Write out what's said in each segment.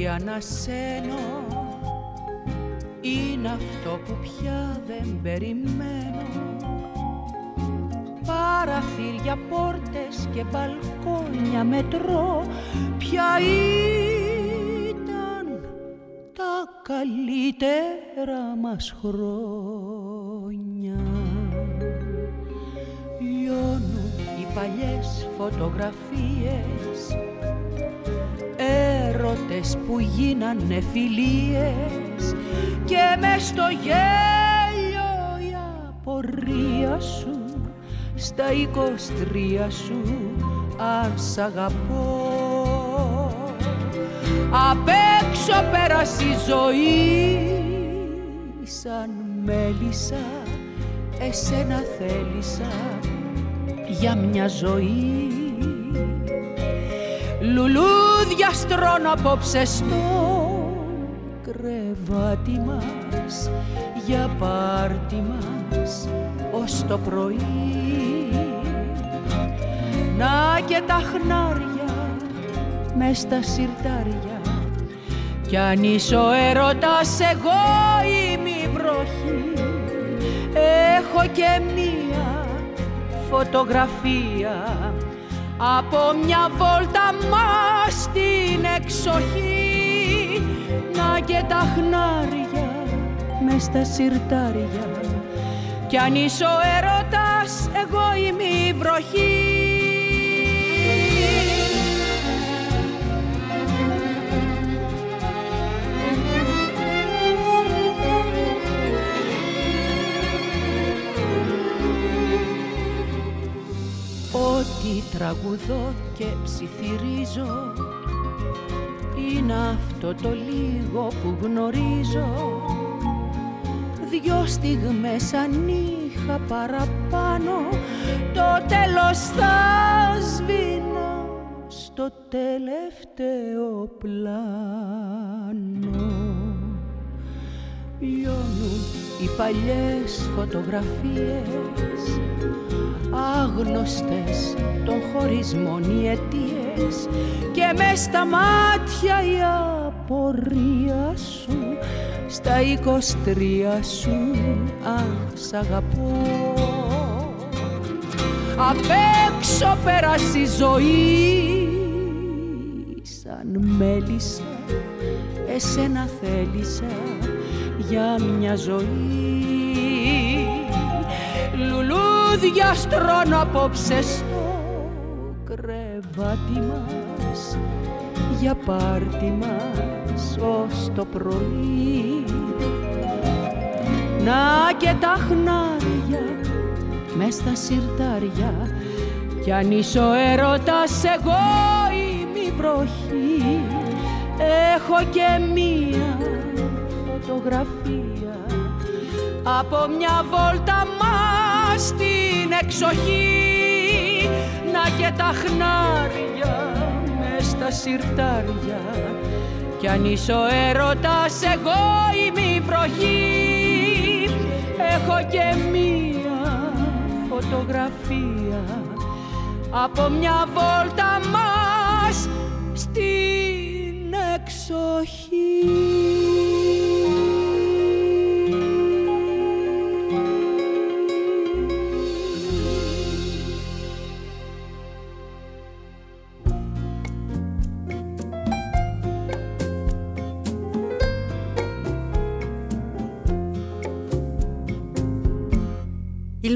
Κι ό,τι ανασένω είναι αυτό που πια δεν περιμένω. Παραθύρια, πόρτες και μπαλκόνια μετρώ. Ποια ήταν τα καλύτερα μας χρόνια. Λιώνουν οι παλιές φωτογραφίες. έρωτες που γίνανε φιλίες και μες στο γέλιο η απορία σου στα εικοστρία σου αν σ' αγαπώ. Απ' έξω πέρασε η ζωή σαν μέλισσα εσένα θέλησα για μια ζωή Λουλούδια στρώνω απόψε στο κρεβάτι μας για πάρτι μας ως το πρωί. Να και τα χνάρια μες στα σιρτάρια κι αν είσαι ο έρωτας εγώ είμαι η βροχή. Έχω και μία φωτογραφία από μια βόλτα μας στην εξοχή να και τα χνάρια μες στα σιρτάρια. Κι αν είσαι ο έρωτας εγώ είμαι η βροχή τραγουδώ και ψιθυρίζω. Είναι αυτό το λίγο που γνωρίζω. Δυο στιγμές αν είχα παραπάνω. Το τέλος θα σβήνω στο τελευταίο πλάνο. Λιώνουν οι παλιές φωτογραφίες άγνωστες των χωρισμών οι αιτίες. Και μες στα μάτια η απορία σου στα εικοστρία σου αν σ' αγαπώ. Απ' έξω πέρασε η ζωή σαν μέλισσα εσένα θέλησα για μια ζωή λουλούδια στρώνω απόψε στο κρεβάτι μας. Για πάρτι μας ως το πρωί. Να και τα χνάρια μες στα σιρτάρια. Κι αν είσαι ο έρωτας εγώ είμαι η βροχή. Έχω και μία φωτογραφία από μια βόλτα μας στην εξοχή να και τα χνάρια μες στα σιρτάρια. Κι αν είσαι ο έρωτας εγώ είμαι η βροχή. Έχω και μία φωτογραφία. Από μια βόλτα μας στην εξοχή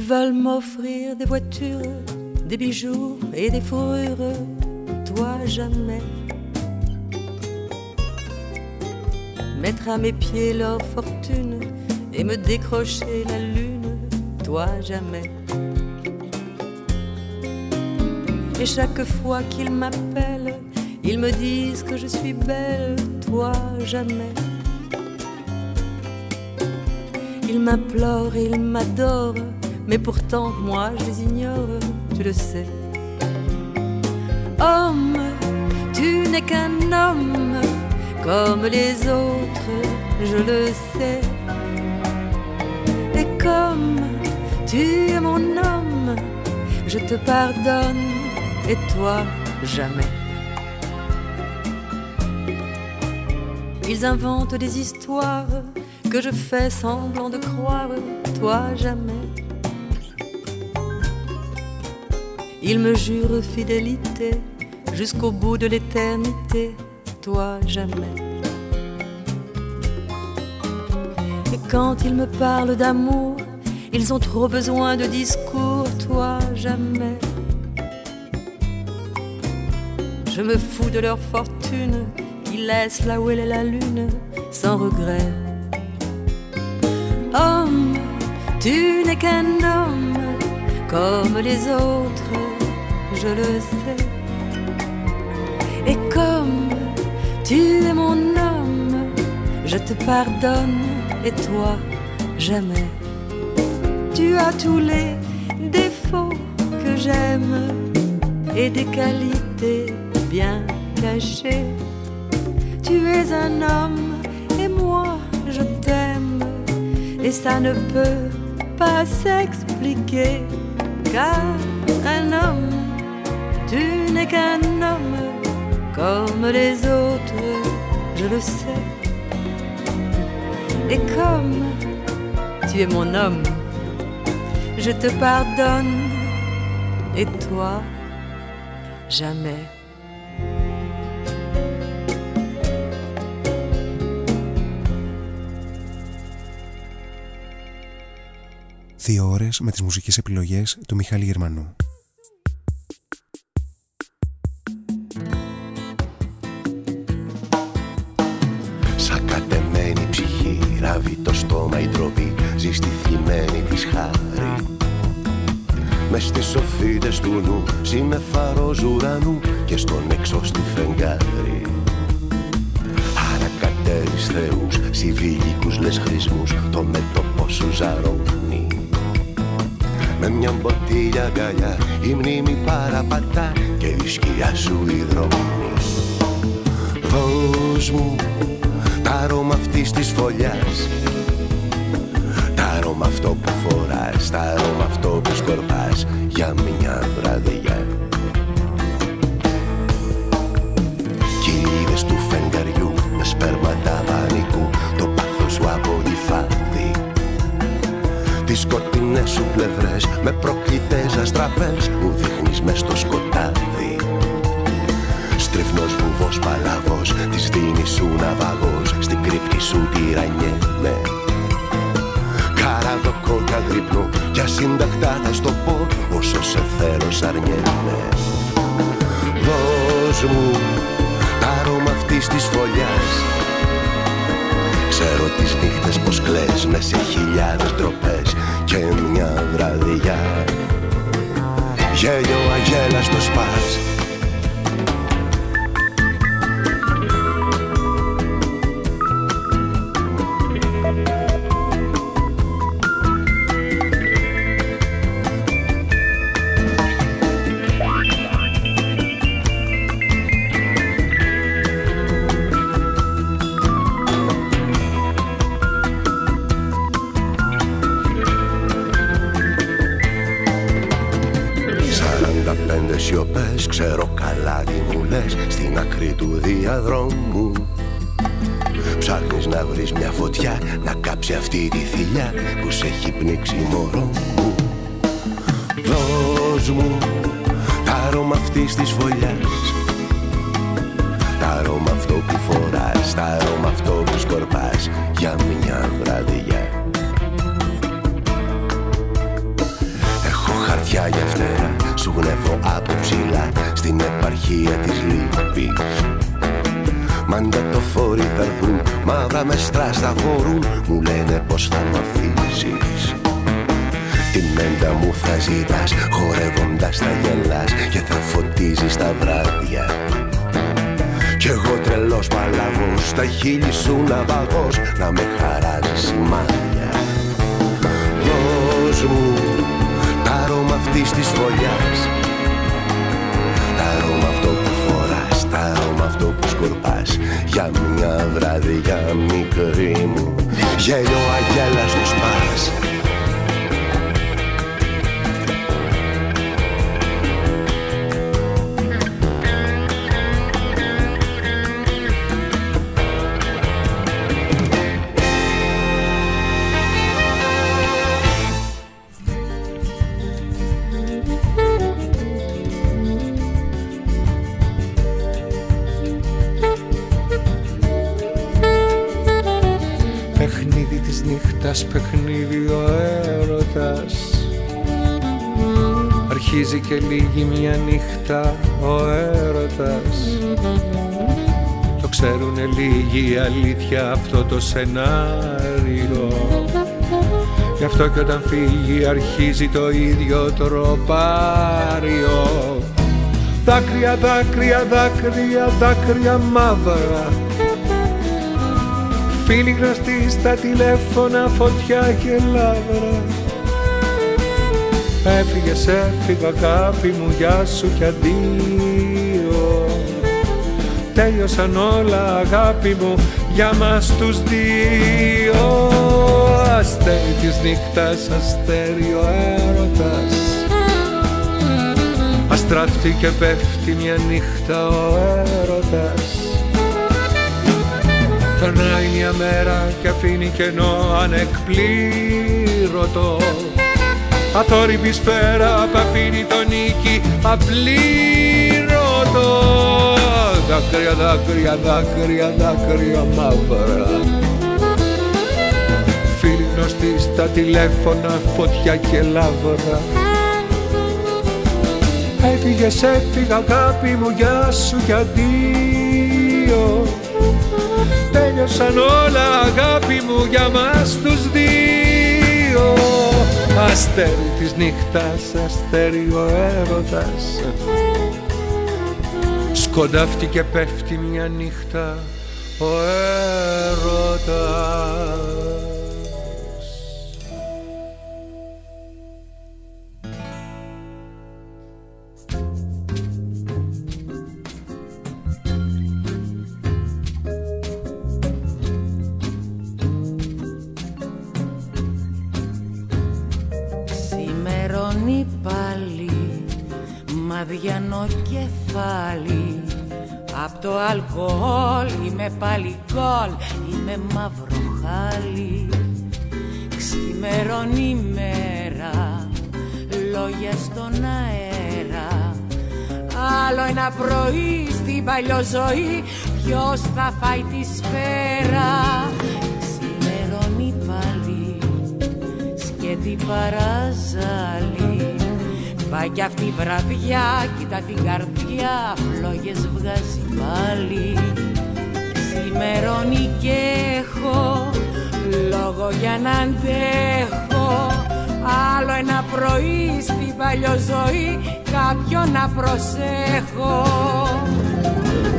veulent m'offrir des voitures, des bijoux et des fourrures, toi jamais. Mettre à mes pieds leur fortune et me décrocher la lune, toi jamais. Et chaque fois qu'ils m'appellent, ils me disent que je suis belle, toi jamais. Ils m'implorent, ils m'adorent mais pourtant moi je les ignore, tu le sais. Homme, tu n'es qu'un homme comme les autres, je le sais. Et comme tu es mon homme, je te pardonne et toi jamais. Ils inventent des histoires que je fais semblant de croire, toi jamais. Il me jure fidélité jusqu'au bout de l'éternité, toi jamais. Et quand ils me parlent d'amour, ils ont trop besoin de discours, toi jamais. Je me fous de leur fortune, qui laisse là où elle est la lune, sans regret. Homme, tu n'es qu'un homme, comme les autres, je le sais. Et comme tu es mon homme, je te pardonne, et toi, jamais. Tu as tous les défauts que j'aime et des qualités bien caché. Tu es un homme et moi je t'aime. Et ça ne peut pas s'expliquer. Car un homme, tu n'es qu'un homme comme les autres, je le sais. Et comme tu es mon homme, je te pardonne. Et toi, jamais. Δύο ώρες με τις μουσικές επιλογές του Μιχάλη Γερμανού. Στις σοφίτες του νου Συνεφαρός ουρανού και στον έξω στη φεγγάρι. Ανακατέρεις θεούς, συμβιλικούς λες χρησμούς Το μέτωπο σου ζαρώνει. Με μια μποτήλια αγκαλιά η μνήμη παραπατά και η σκιά σου υδρώνει. Δώσ' μου τα αρώμα αυτής της φωλιάς Τα αρώμα αυτό που φοράς, τα αρώμα αυτό που σκορπάς για μια βραδιά. Κοιλίδες του φεγγαριού με σπέρματα πανικού το πάθος σου απολυφάδει Τις σκοτεινές σου πλευρές με προκλητές αστραπές Μου δείχνεις μες στο σκοτάδι. Στριφνός βουβός παλαβός Της δίνεις σου ναυαγός Στην κρύπτη σου τυραννιέμαι Καραδοκό και αγρύπνω Κι ασύντακτα θα στο πω Όσο σε θέλω σ' αρνιέμαι. Δώσ' μου τα αρώμα αυτής της φωλιάς. Ξέρω τις νύχτες πως κλαις με σε χιλιάδες ντροπές και μια βραδιά γέλιο αγέλαστο σπάς αυτή τη θηλιά που σε έχει πνίξει μωρό το σενάριο. Γι' αυτό και όταν φύγει αρχίζει το ίδιο τροπάριο. Δάκρυα, δάκρυα, δάκρυα, δάκρυα μαύρα. Φίλοι γνωστοί στα τηλέφωνα, φωτιά και λάβρα Έφυγες, έφυγα αγάπη μου, γεια σου κι αντίο. Τέλειωσαν όλα αγάπη μου για μας τους δύο. Αστέρι της νύχτας, αστέρι ο έρωτας. Αστράφτει και πέφτει μια νύχτα ο έρωτας. Περνάει μια μέρα και αφήνει κενό ανεκπλήρωτο. Αθόρυβη σφαίρα που αφήνει το νίκη απλήρωτο Δάκρυα, δάκρυα, δάκρυα, δάκρυα μαύρα. Φίλοι γνωστοί στα τηλέφωνα, φωτιά και λάβρα Έφυγες, έφυγα αγάπη μου, γεια σου κι αντίο. Τέλειωσαν όλα αγάπη μου για μας τους δύο. Αστέρι της νύχτας, αστέρι ο έρωτας Σκοντάφτει και πέφτει μια νύχτα ο έρωτας αλκοόλ είμαι πάλι γκολ Είμαι μαύρο χάλι. Ξημερώνει μέρα Λόγια στον αέρα. Άλλο ένα πρωί στην παλιό-ζωή Ποιος θα φάει τη σφαίρα. Ξημερώνει πάλι Σκέτη παραζάλι Πάει κι αυτή η βραδιά, κοίτα την καρδιά, φλόγες βγάζει πάλι. Σημερώνει και έχω λόγο για να αντέχω Άλλο ένα πρωί στην παλιό ζωή κάποιον να προσέχω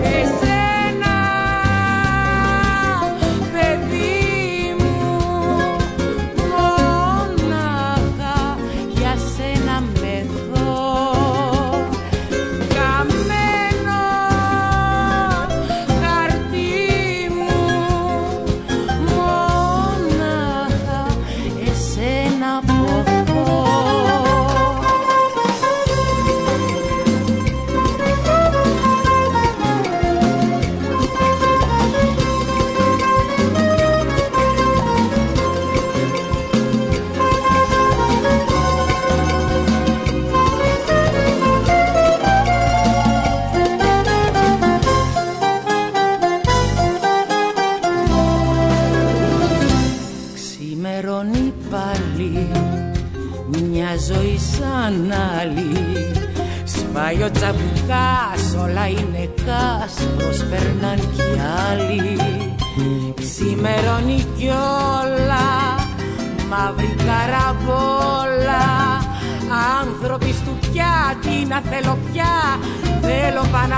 Πάει πια, τι να θέλω πια, θέλω πάνω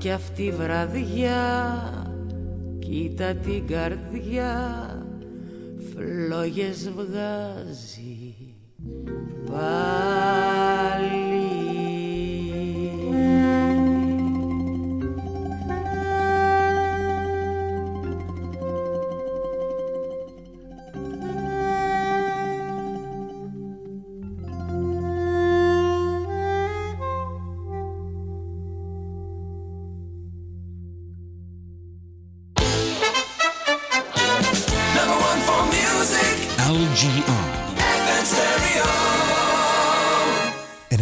κι αυτή η βραδιά κοίτα την καρδιά φλόγες βγάζει. Πάλι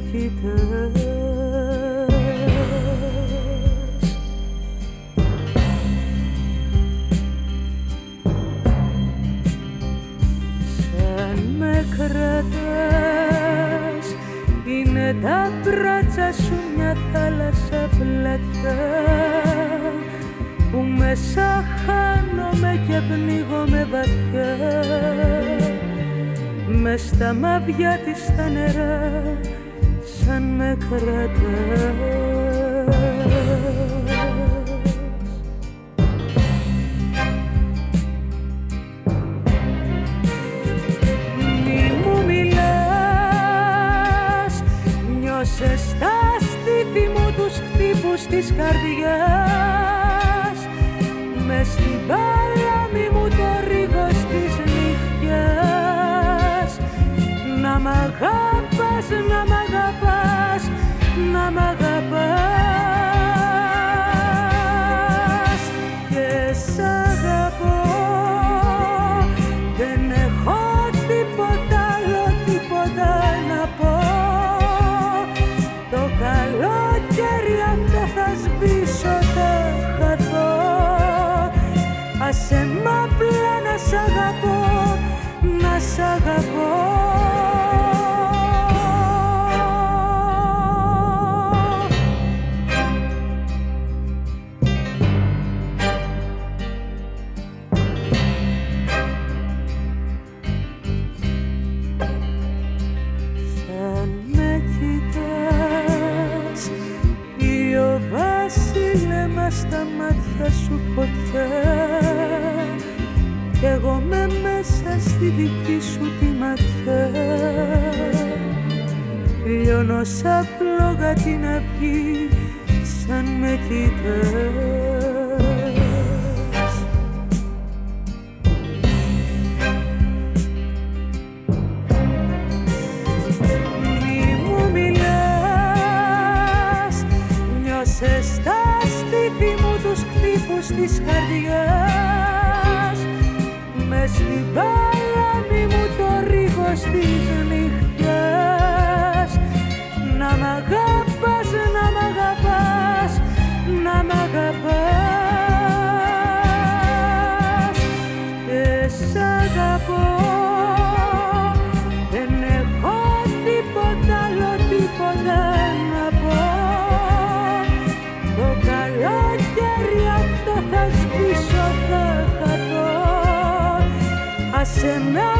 Με κοιτάς Σαν με κρατάς είναι τα μπράτσα σου μια θάλασσα πλατιά που μέσα χάνομαι και πνίγομαι βαθιά. Μες στα μάτια της τα νερά σαν με κρατάς Μη μου μιλάς, νιώσες τα στήθη μου τους χτύπους της καρδιάς. Μες στην παλάμη μου το ρίγος της νύχτιας. Να μ' αγαπάς, να μ' δική σου τη ματιά. Λιώνω σαν φλόγα την αυγή σαν με κοιτάς. Μη μου μιλάς, νιώσες τα στήθη μου τους χτύπους της καρδιάς. Στην της νύχτιας να μ' αγαπάς, να μ' αγαπάς, να μ' αγαπάς. Και σ' αγαπώ. Δεν έχω τίποτα άλλο, τίποτα να πω. Το καλοκαίρι αυτό θα σβήσω, θα Άσε με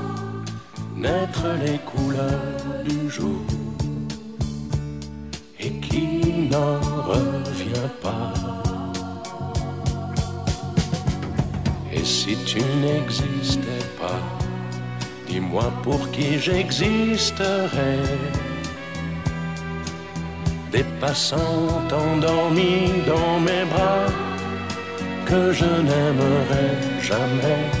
naître les couleurs du jour et qui n'en revient pas. Et si tu n'existais pas, dis-moi pour qui j'existerais. Des passants endormis dans mes bras que je n'aimerais jamais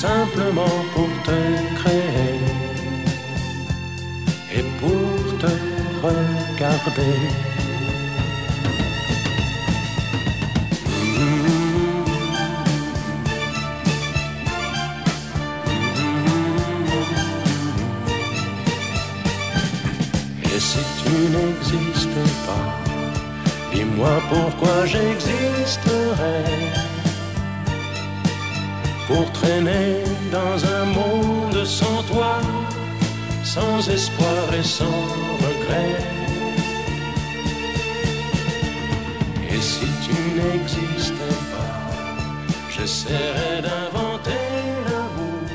simplement pour te créer et pour te regarder. Et si tu n'existais pas, dis-moi pourquoi j'existerais Pour traîner dans un monde sans toi, sans espoir et sans regret. Et si tu n'existais pas, j'essaierais d'inventer l'amour.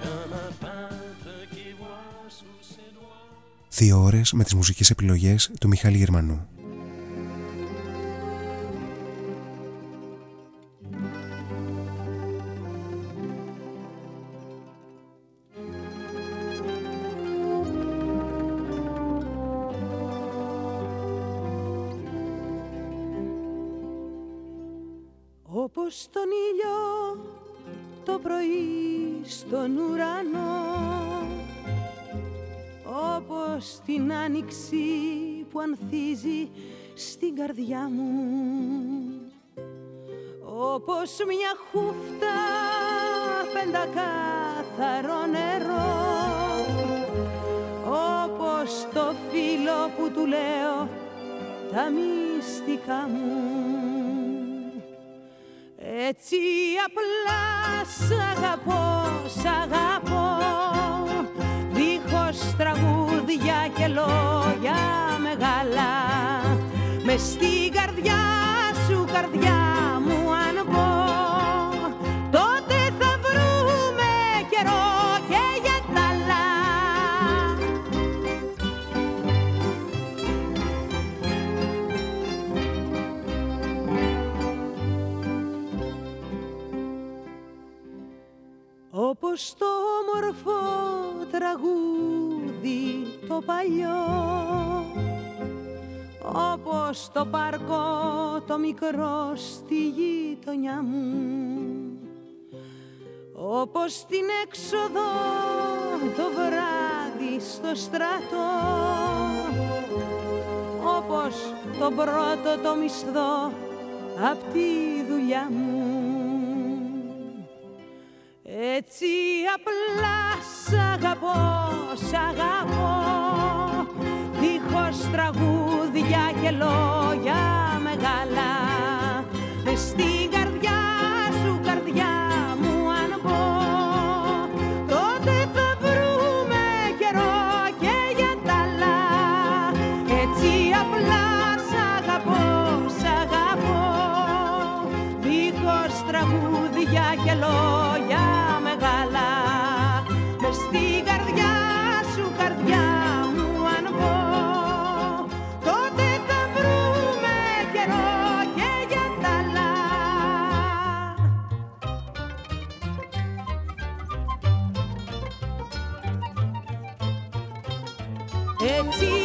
Comme un peintre qui voit sous ses doigts. Δύο ώρες με τις μουσικές επιλογές του Μιχάλη Γερμανού. Ανθίζει στην καρδιά μου. Όπως μια χούφτα πεντακάθαρο νερό. Όπως το φίλο που του λέω τα μυστικά μου. Έτσι απλά σ' αγαπώ, σ' αγαπώ Δίχως τραγούδια και λόγια μεγάλα. Μες στην καρδιά σου, καρδιά Όπως το όμορφο τραγούδι το παλιό. Όπως το πάρκο το μικρό στη γειτονιά μου. Όπως την έξοδο το βράδυ στο στρατό. Όπως το πρώτο το μισθό απ' τη δουλειά μου έτσι απλά σ' αγαπώ, σ' αγαπώ. Δίχως τραγούδια και λόγια μεγάλα. Μες στην καρδιά σου, καρδιά μου αν πω Τότε θα βρούμε καιρό και για τα άλλα. Έτσι απλά σ' αγαπώ, σ' αγαπώ. Δίχως τραγούδια και λόγια Έτσι απλά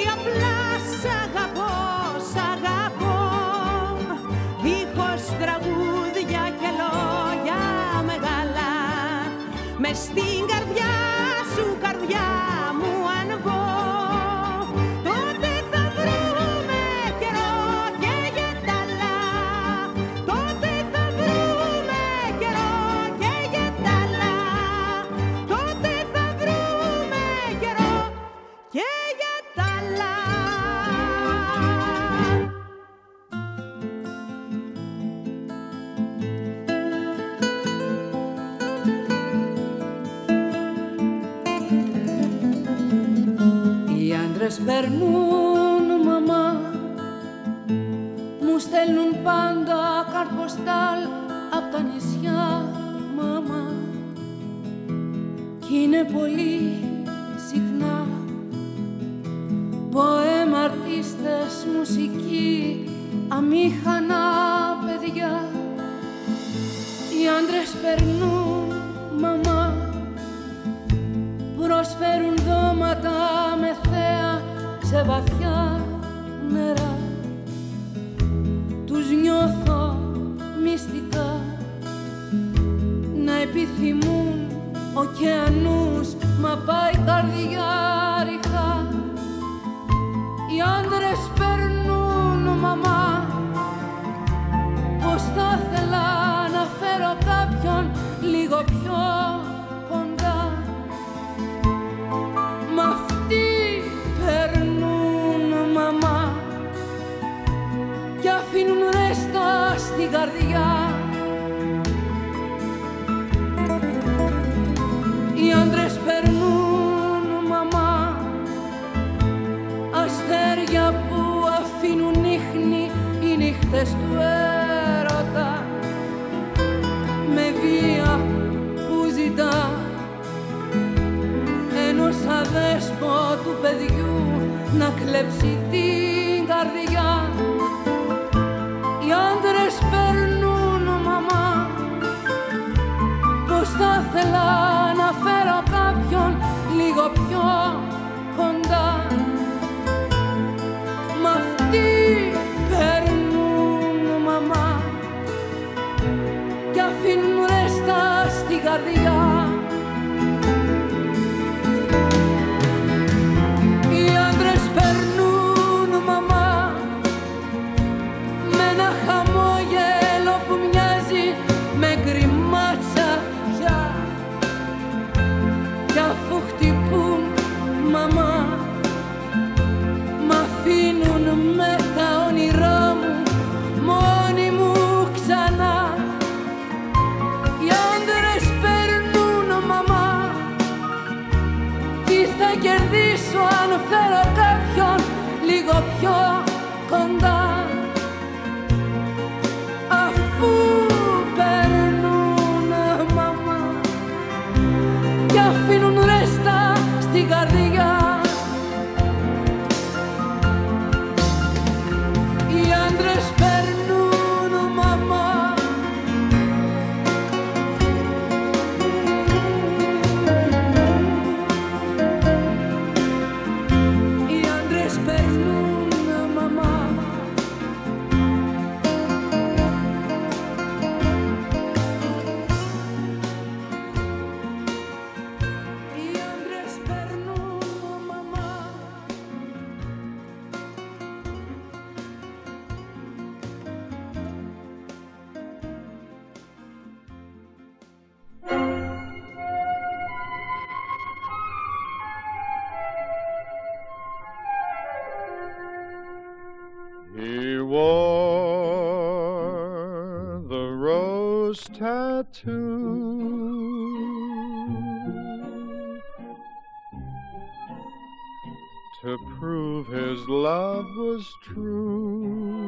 love was true.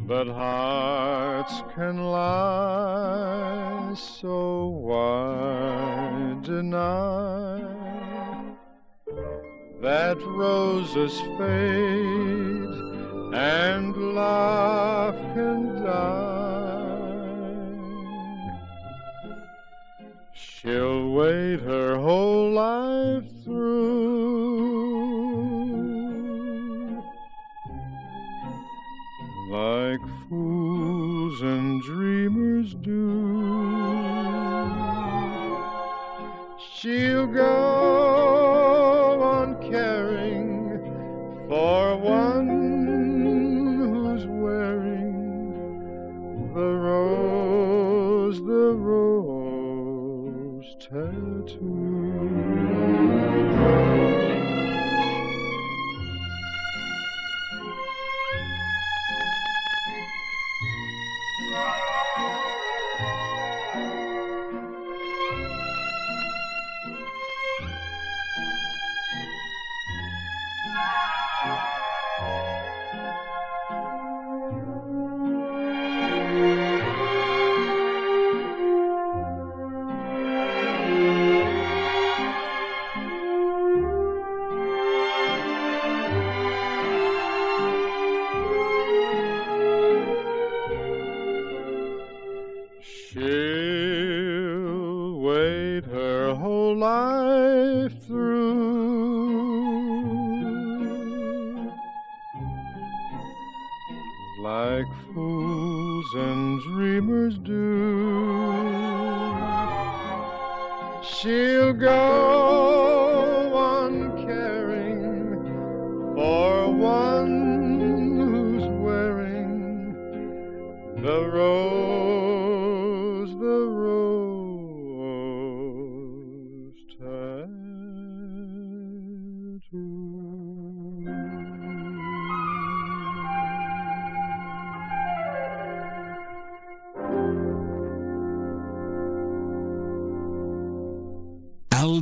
But hearts can lie, so why deny that roses fade and love can die? She'll wait her whole life through. Like fools and dreamers do, she'll go on caring for one who's wearing the rose, the rose tattoo.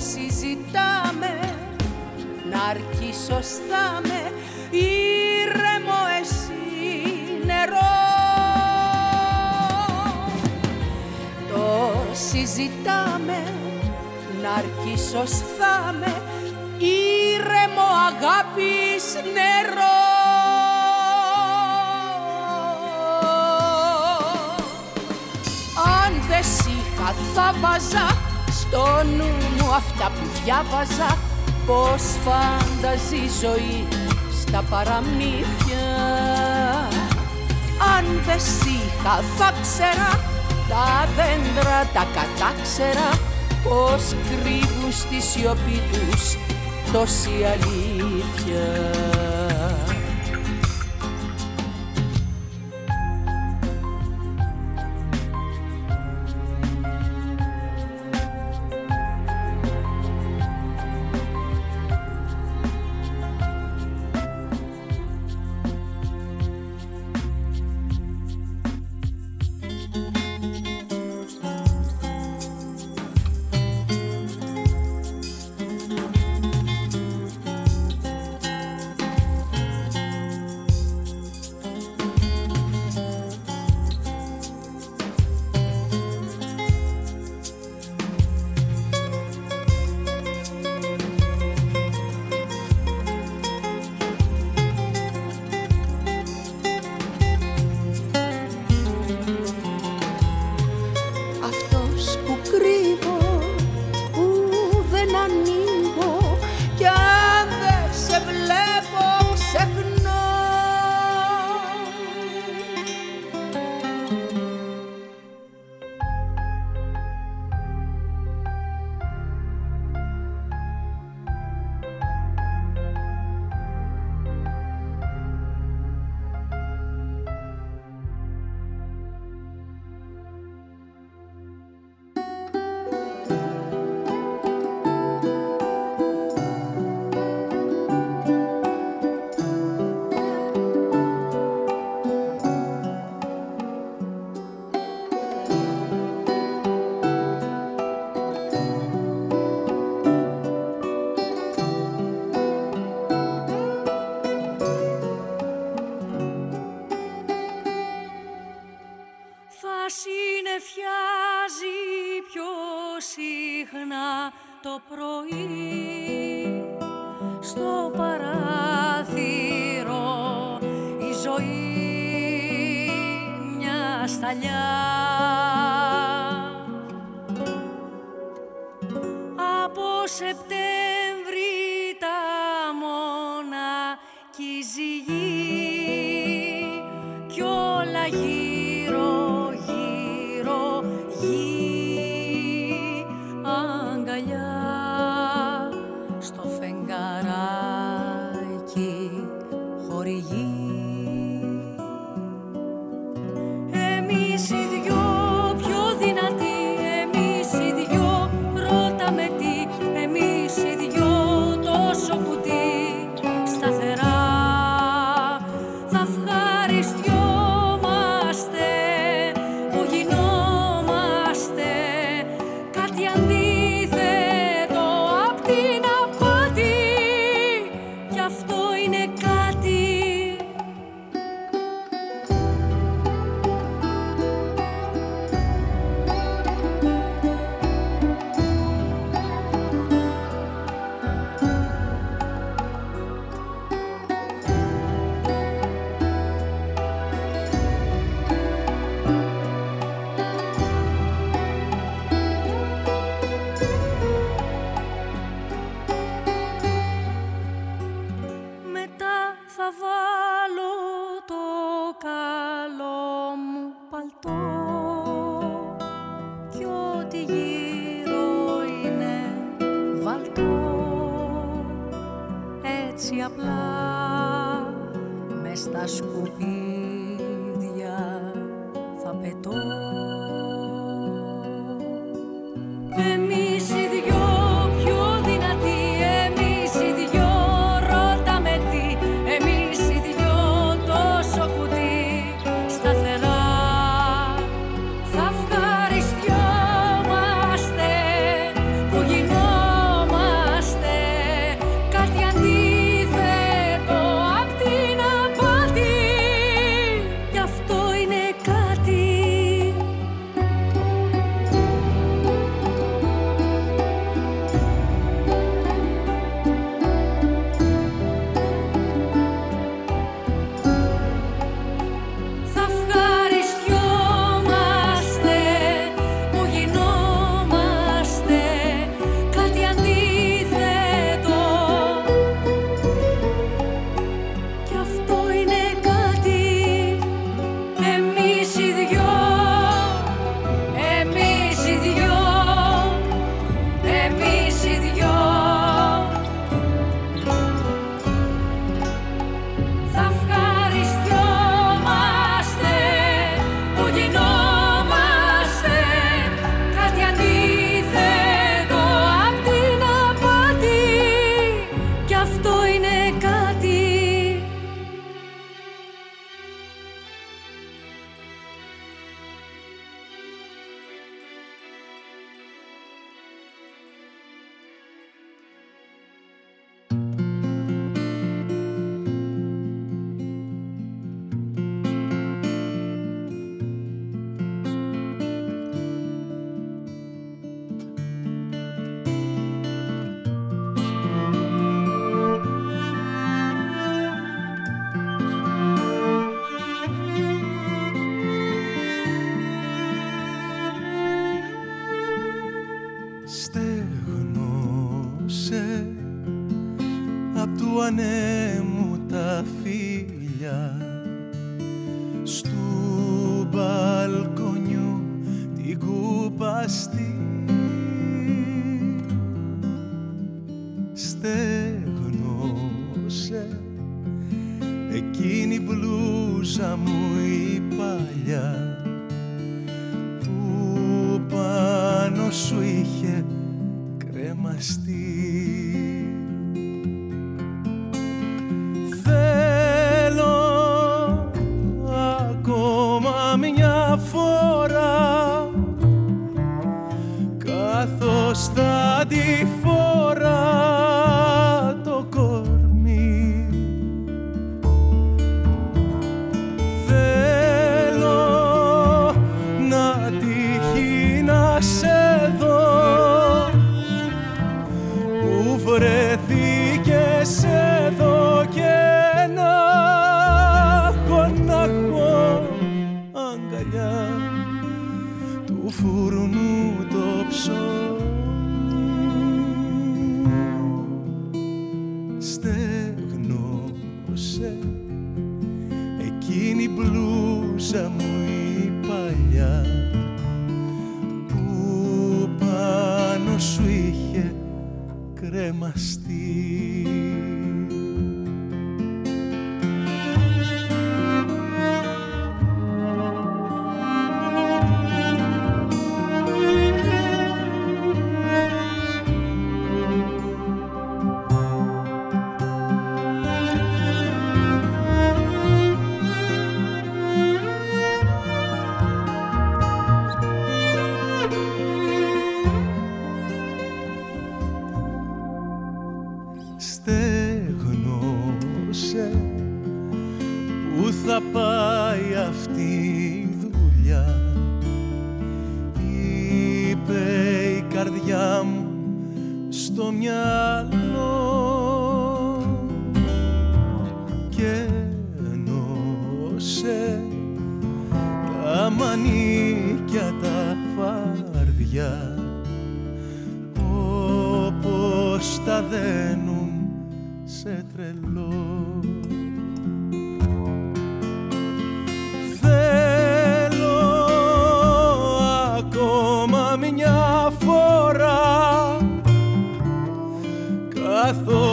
Συζητάμε να αρκεί σωστά με ήρεμο εσύ νερό. Συζητάμε να αρκεί με ήρεμο αγάπης νερό. Αν δεν είχα θα βάζα στο νου μου αυτά που διάβαζα πως φάνταζε η ζωή στα παραμύθια Αν δεν είχα θα ξέρα τα δέντρα τα κατάξερα πως κρύβουν στη σιωπή τους τόση αλήθεια.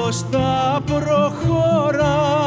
πως θα προχωρά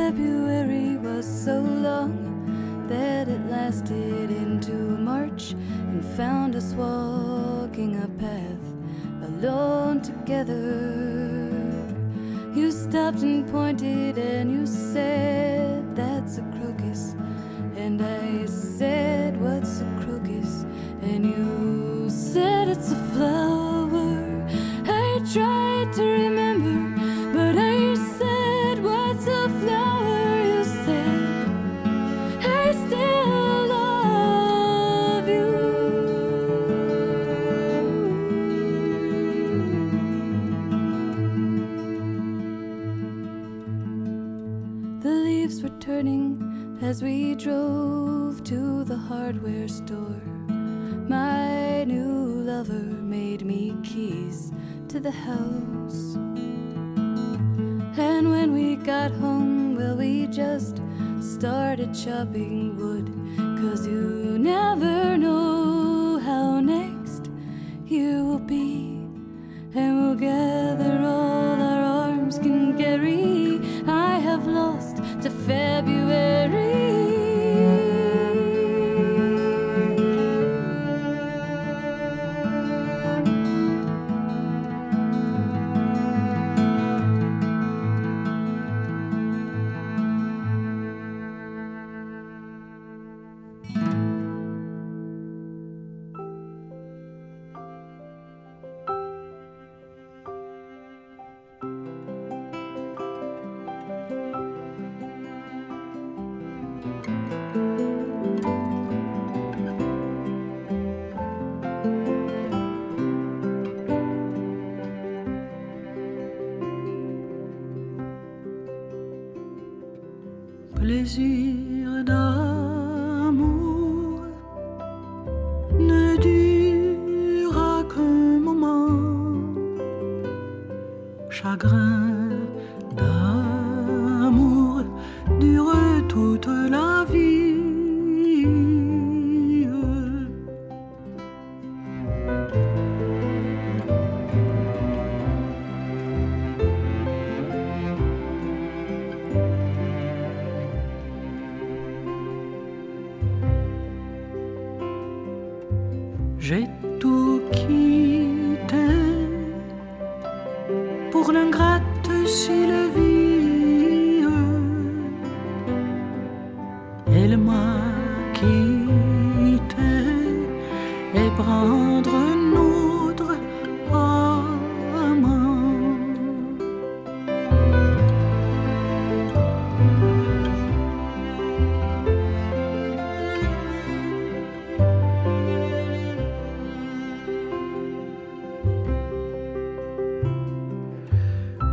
February was so long that it lasted into March and found us walking a path alone together. You stopped and pointed and you said, That's a crocus. And I said, What's a crocus? And you said, It's a flower. As we drove to the hardware store. My new lover made me keys to the house. And when we got home, well, we just started chopping wood. Cause you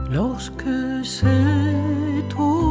lorsque c'est trop.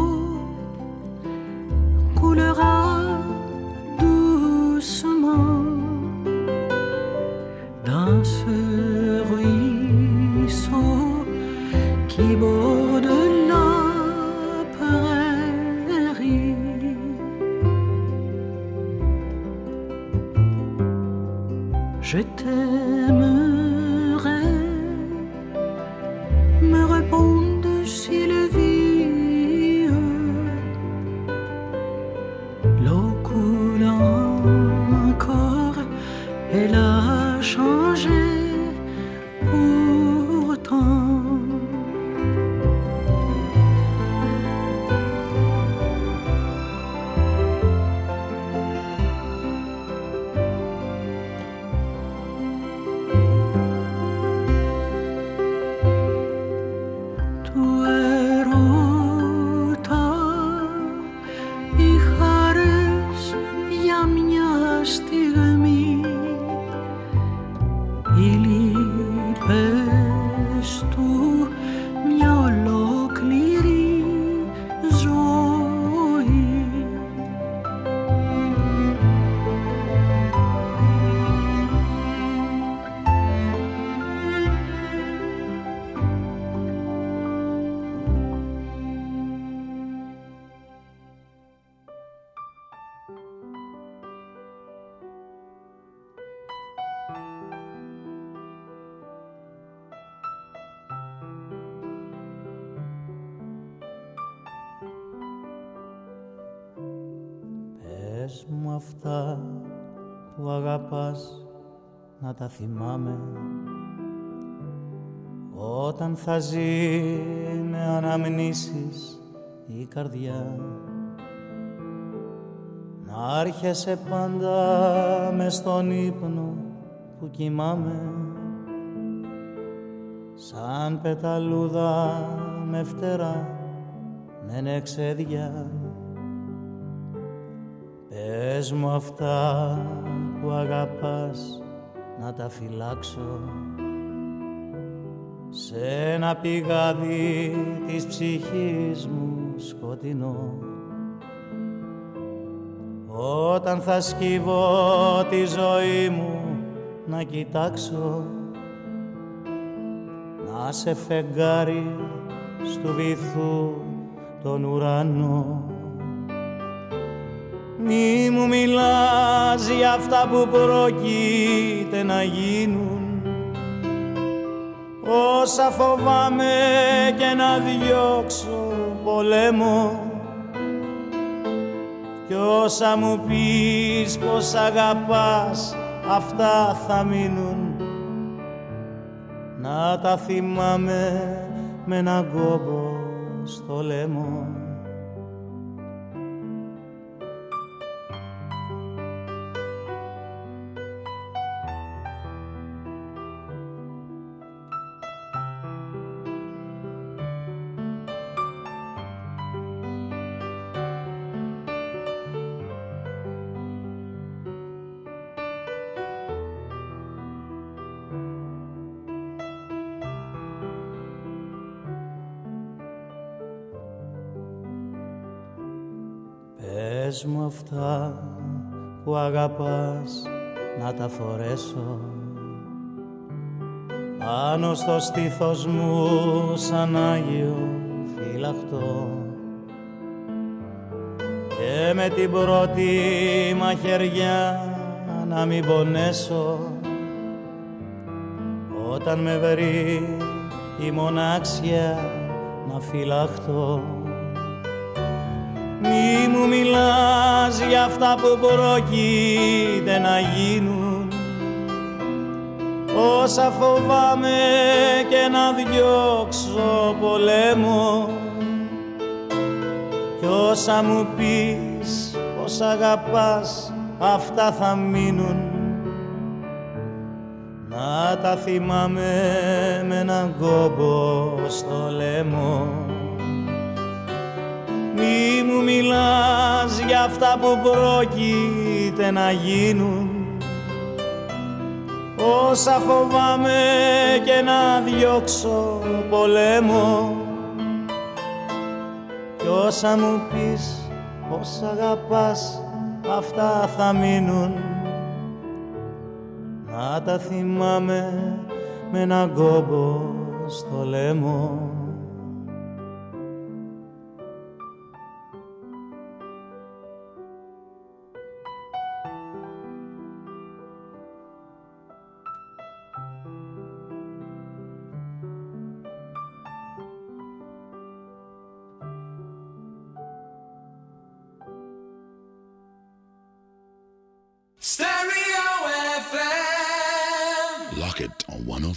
Τα θυμάμαι. Όταν θα ζει με αναμνήσεις η καρδιά να άρχεσαι πάντα μες στον ύπνο που κοιμάμαι. Σαν πεταλούδα με φτερά με νεξέδια. Πες μου αυτά που αγαπάς να τα φυλάξω. Σε ένα πηγάδι της ψυχής μου σκοτεινό. Όταν θα σκύβω τη ζωή μου να κοιτάξω να σε φεγγάρι στου βυθού τον ουρανό μη μου μιλάς για αυτά που πρόκειται να γίνουν. Όσα φοβάμαι και να διώξω πολέμο κι όσα μου πεις πως αγαπάς αυτά θα μείνουν. Να τα θυμάμαι με έναν κόμπο στο λαιμό που αγαπάς να τα φορέσω. Πάνω στο στήθος μου σαν Άγιο φυλαχτό και με την πρώτη μαχαιριά να μην πονέσω. Όταν με βρει η μονάξια να φυλαχτώ μη μου μιλάς για αυτά που πρόκειται να γίνουν. Όσα φοβάμαι και να διώξω πολέμο Κι όσα μου πεις πως αγαπάς αυτά θα μείνουν. Να τα θυμάμαι με έναν κόμπο στο λαιμό μη μου μιλάς για αυτά που πρόκειται να γίνουν. Όσα φοβάμαι και να διώξω πολέμο. Κι όσα μου πεις πως αγαπάς αυτά θα μείνουν. Να τα θυμάμαι με έναν κόμπο στο λαιμό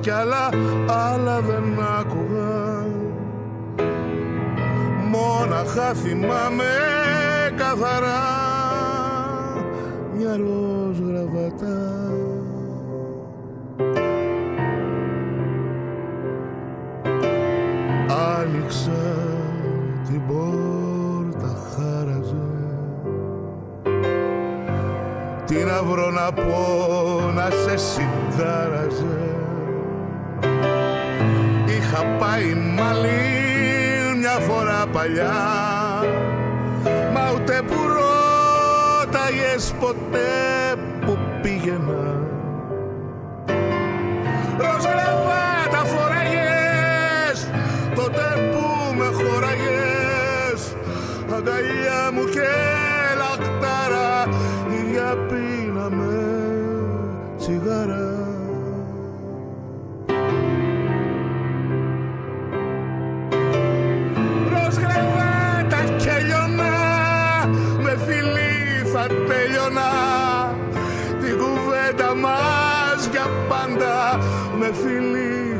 Κι άλλα, άλλα δεν άκουγα. Μόναχα θυμάμαι καθαρά μια ροζ γραβατά βρω να πω να σε συντάραζε. Είχα πάει μαλλί μια φορά παλιά Μα ούτε που ρώταγες ποτέ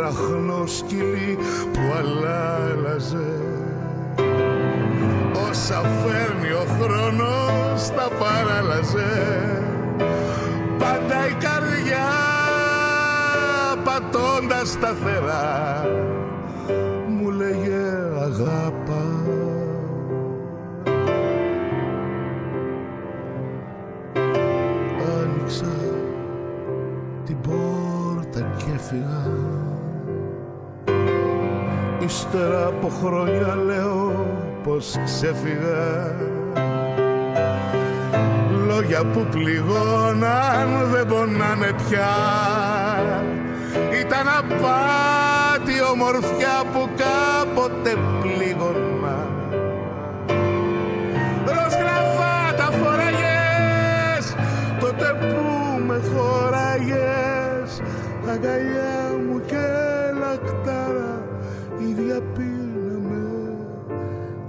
βραχνό σκυλί που αλλάζε. Όσα φέρνει ο χρόνος τα παράλαζε Πάντα η καρδιά πατώντας σταθερά μου λέγε αγάπα Άνοιξα την πόρτα και έφυγα Ύστερα από χρόνια λέω πως ξέφυγα Λόγια που πληγώναν δεν πονάνε πια. Ήταν απάτη ομορφιά που κάποτε πλήγωνα. Ροσγραφά τα φοράγες τότε που με χωράγες αγκαλιά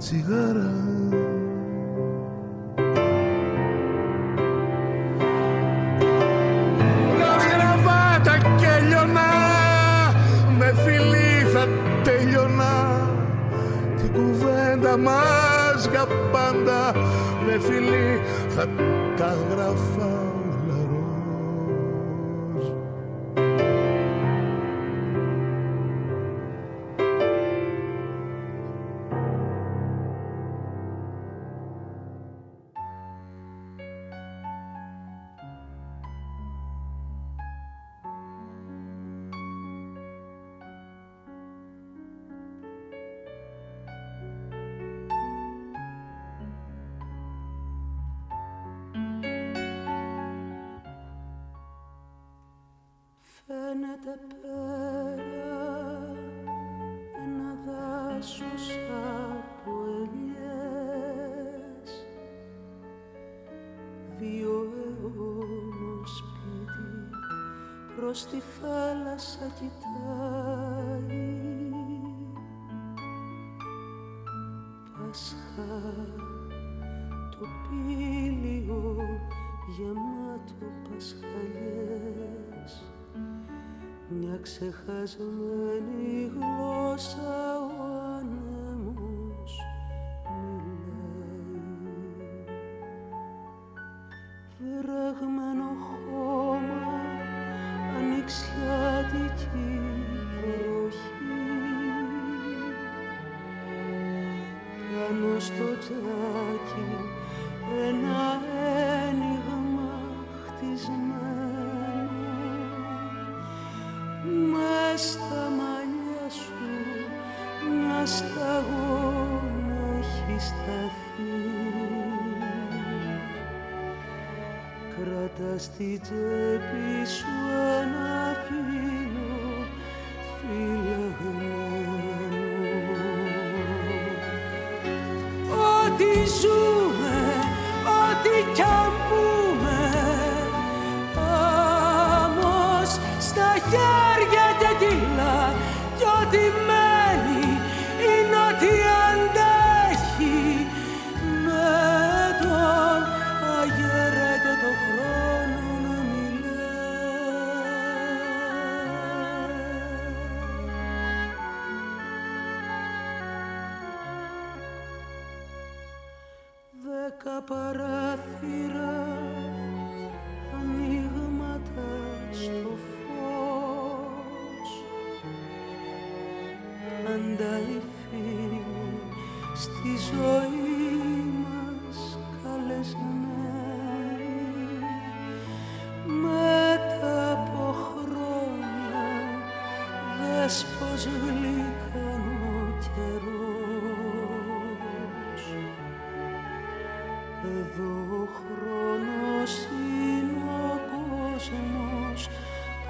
τσιγάρα. Γραβάτα και λιωνά με φιλί θα τελειωνά την κουβέντα μας για πάντα με φιλί θα τα γραφά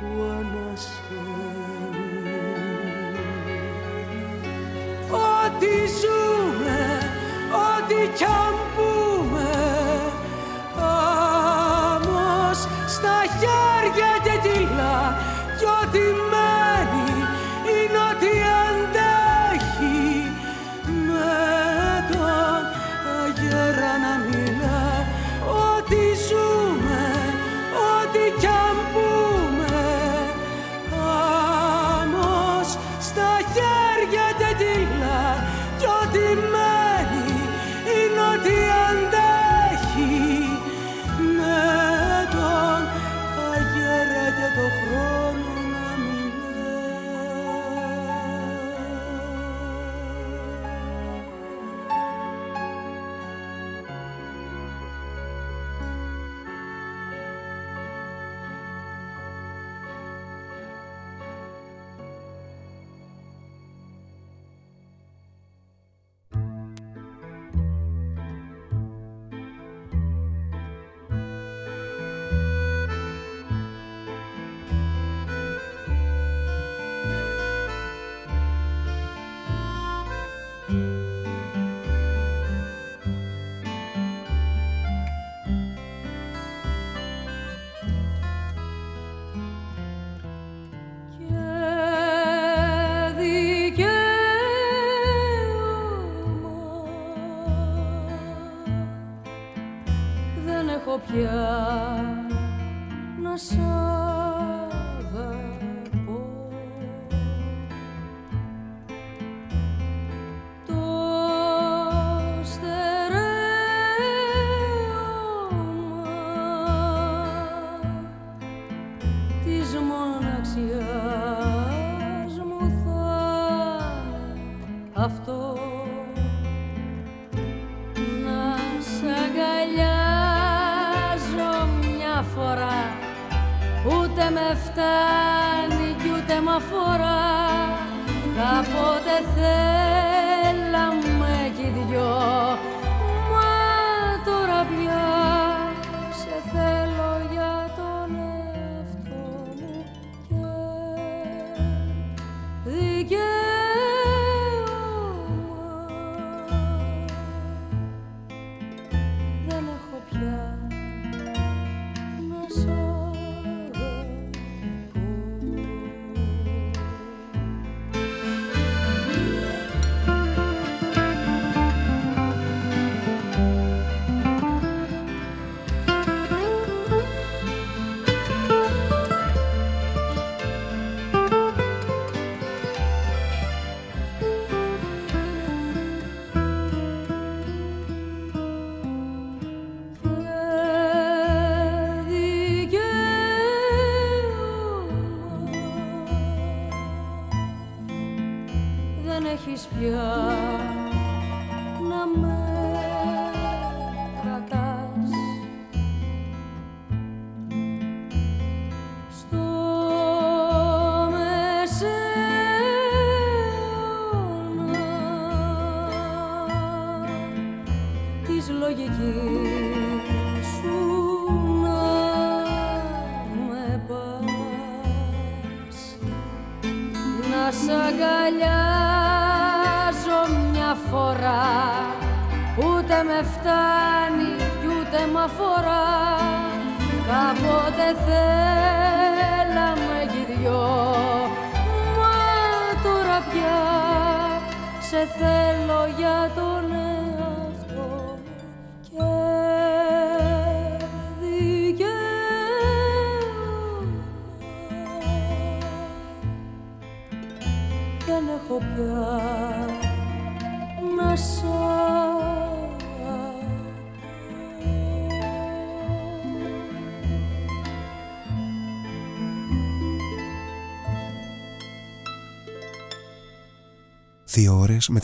που ανασένει. Ό,τι ζούμε, ό,τι κι αν πούμε, στα χέρια και κυλά κι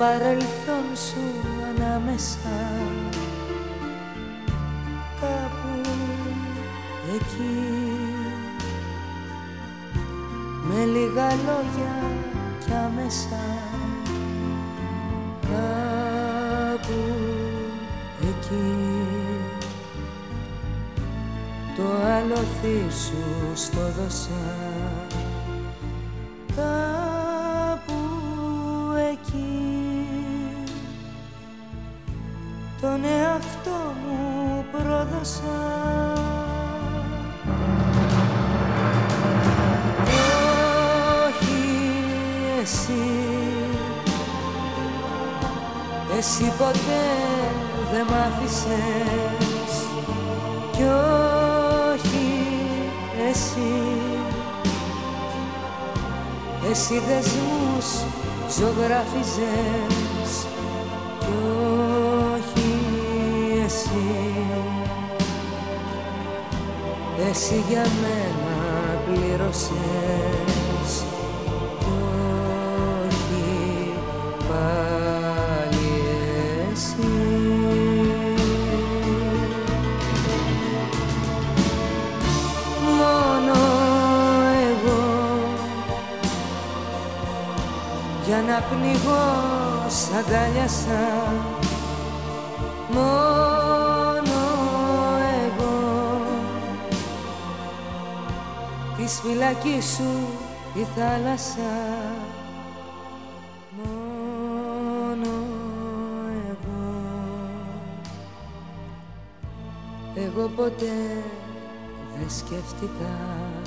பரல் Εσύ ποτέ δεν μάθησες, κι όχι εσύ. Εσύ δεσμούς ζωγράφιζες κι όχι εσύ. Εσύ για μένα πλήρωσες. να πνιγώ σ' αγκάλιασα. Μόνο εγώ. Της φυλακής σου η θάλασσα. Μόνο εγώ. Εγώ ποτέ δεν σκέφτηκα.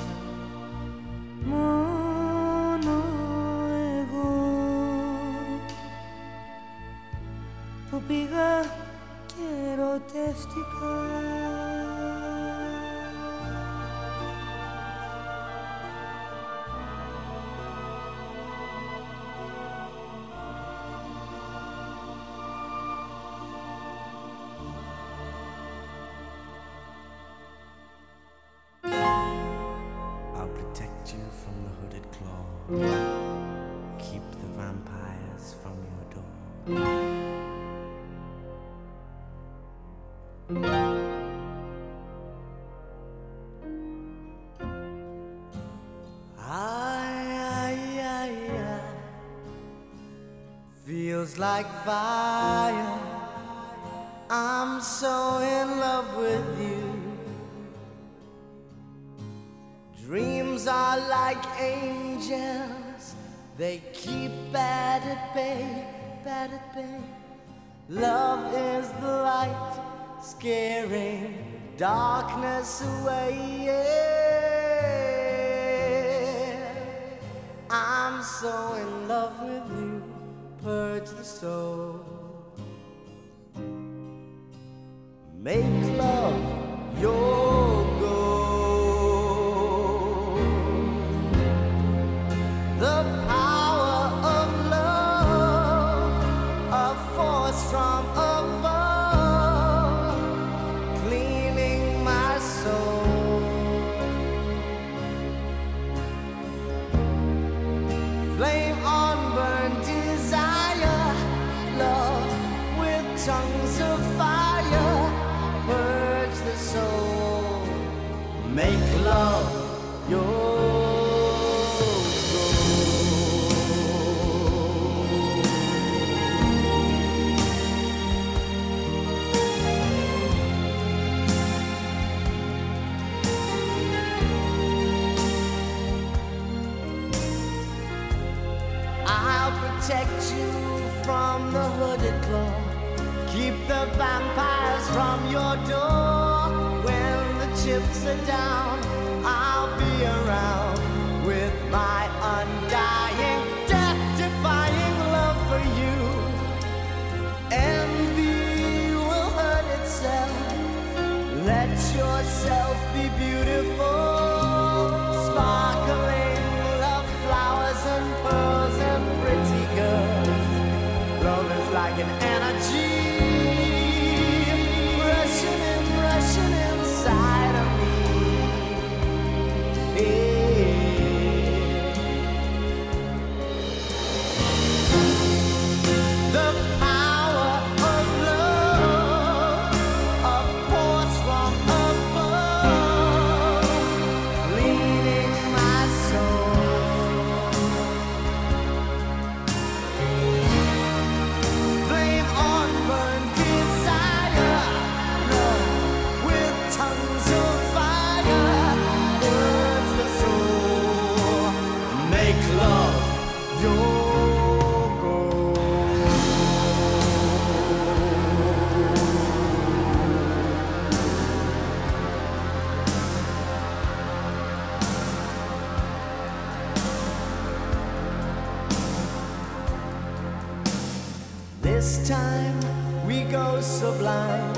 Time we go sublime.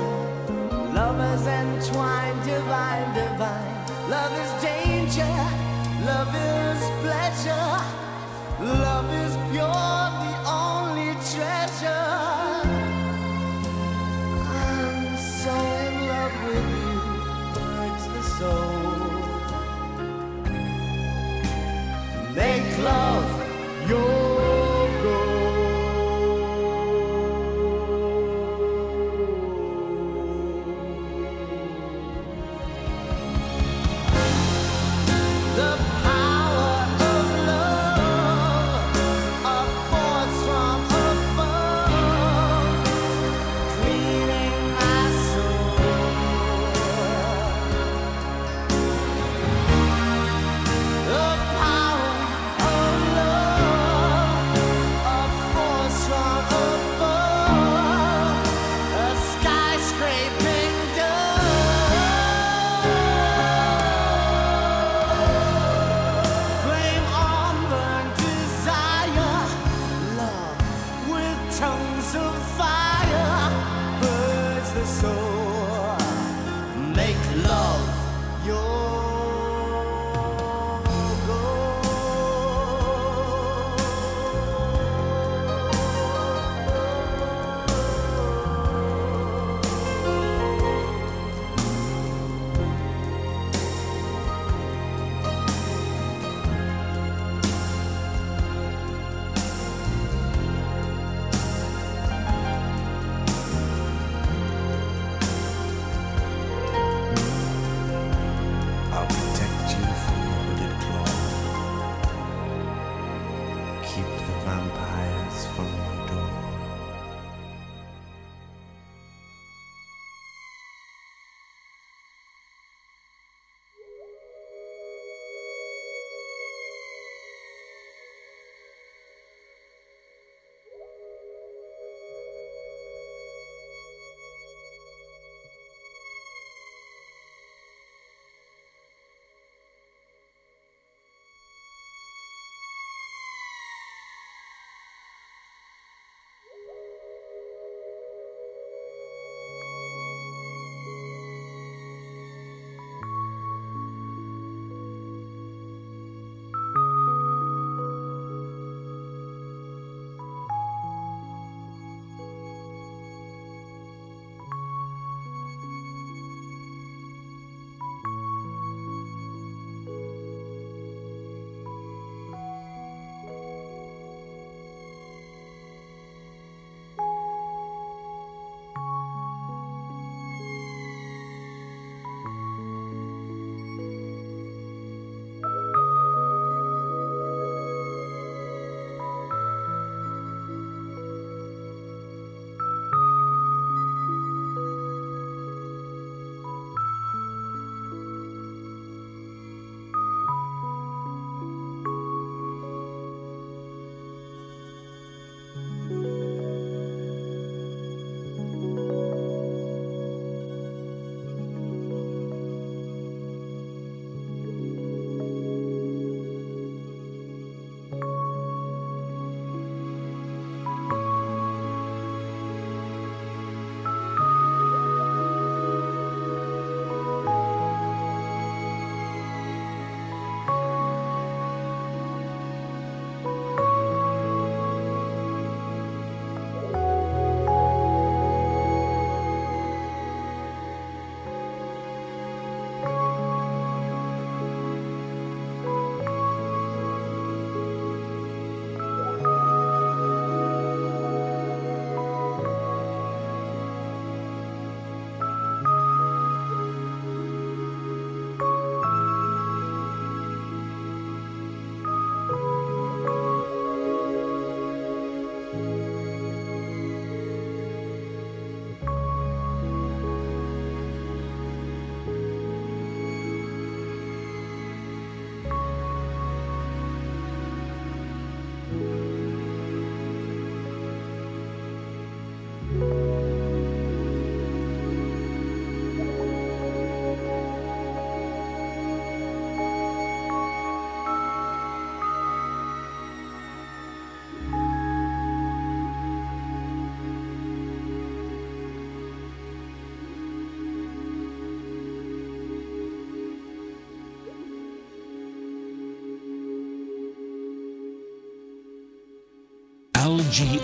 Lovers entwined, to fight. LGR.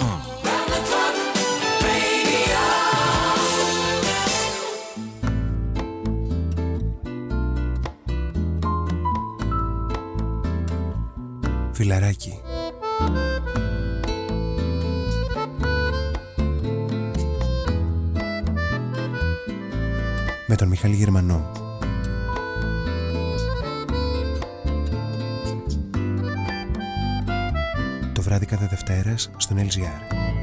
Φιλαράκι Με τον Μιχάλη Γερμανό κάθε Δευτέρας στον LGR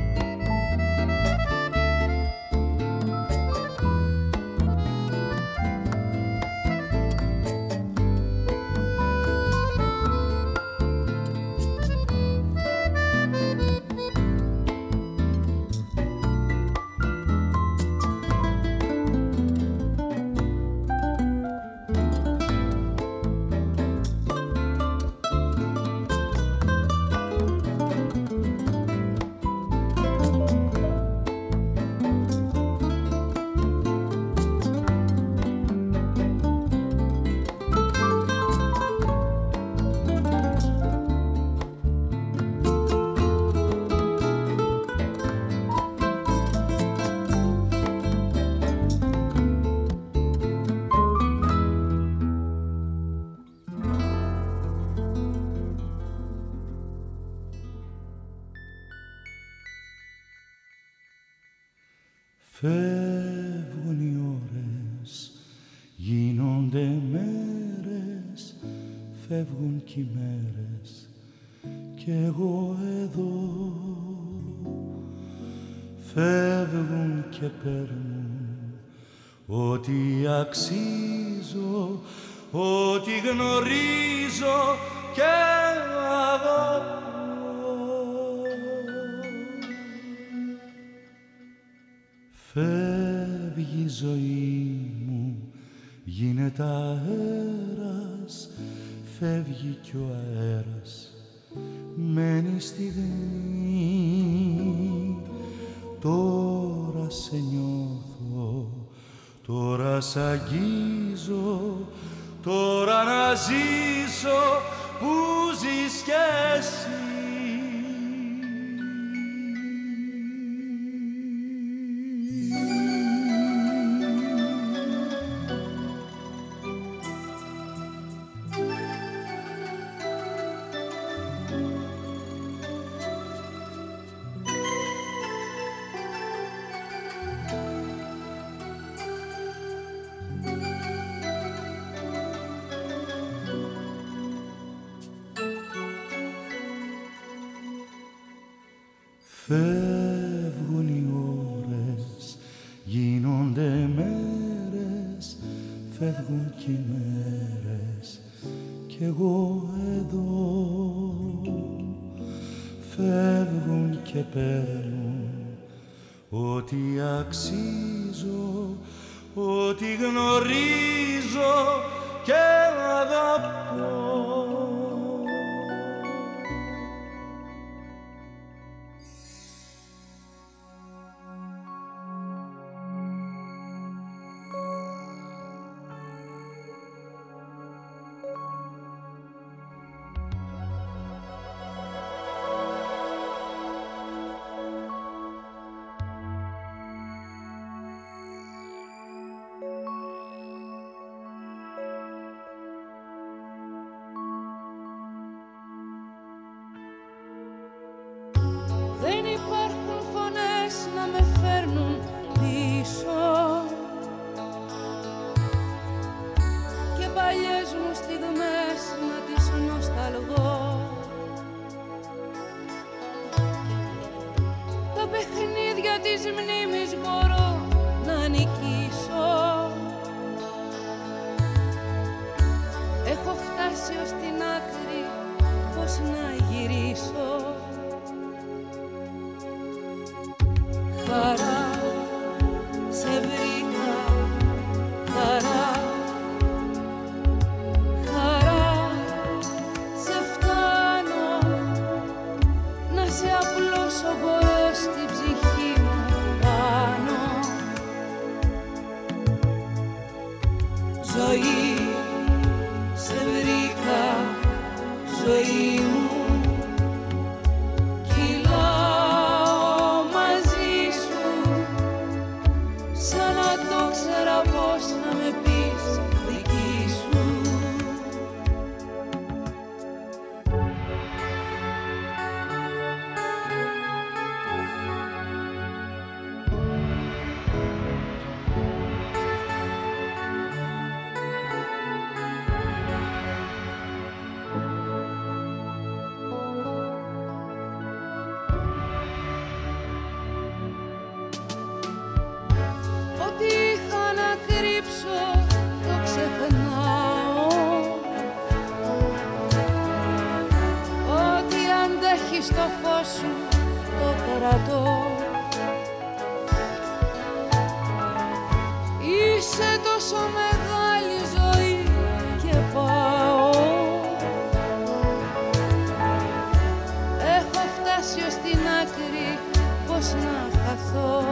τώρα να ζήσω που ζεις κι εσύ κρύψω το ξεχνάω. Ό,τι αντέχει το φως σου το κρατώ. Είσαι τόσο μεγάλη ζωή και πάω. Έχω φτάσει ως την άκρη πως να χαθώ.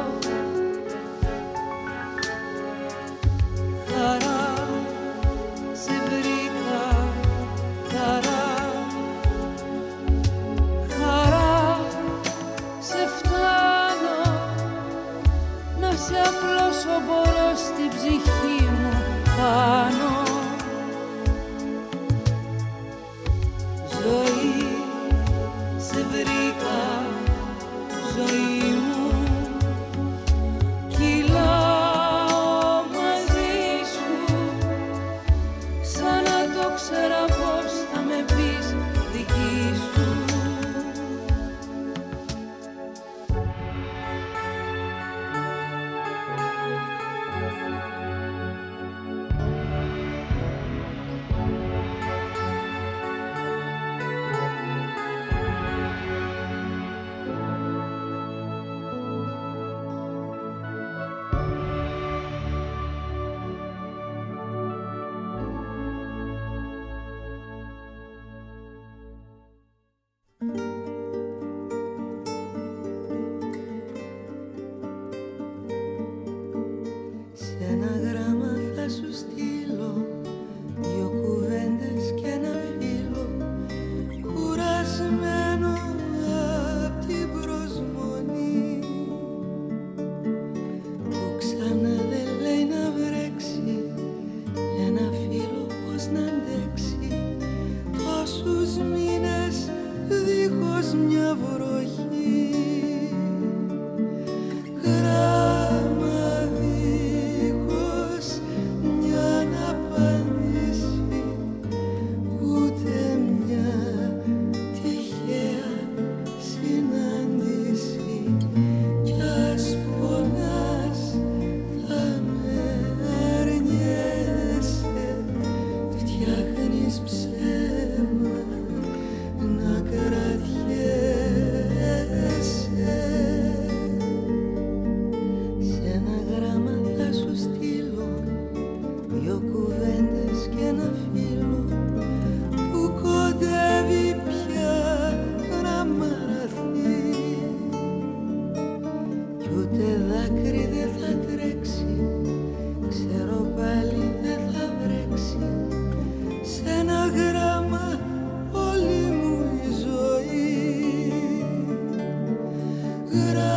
Φλεράκι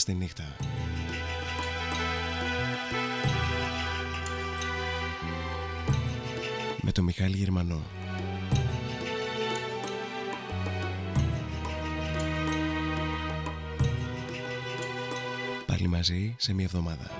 στη νύχτα. Με το Μιχάλη Γερμανό. Πάλι μαζί σε μια εβδομάδα.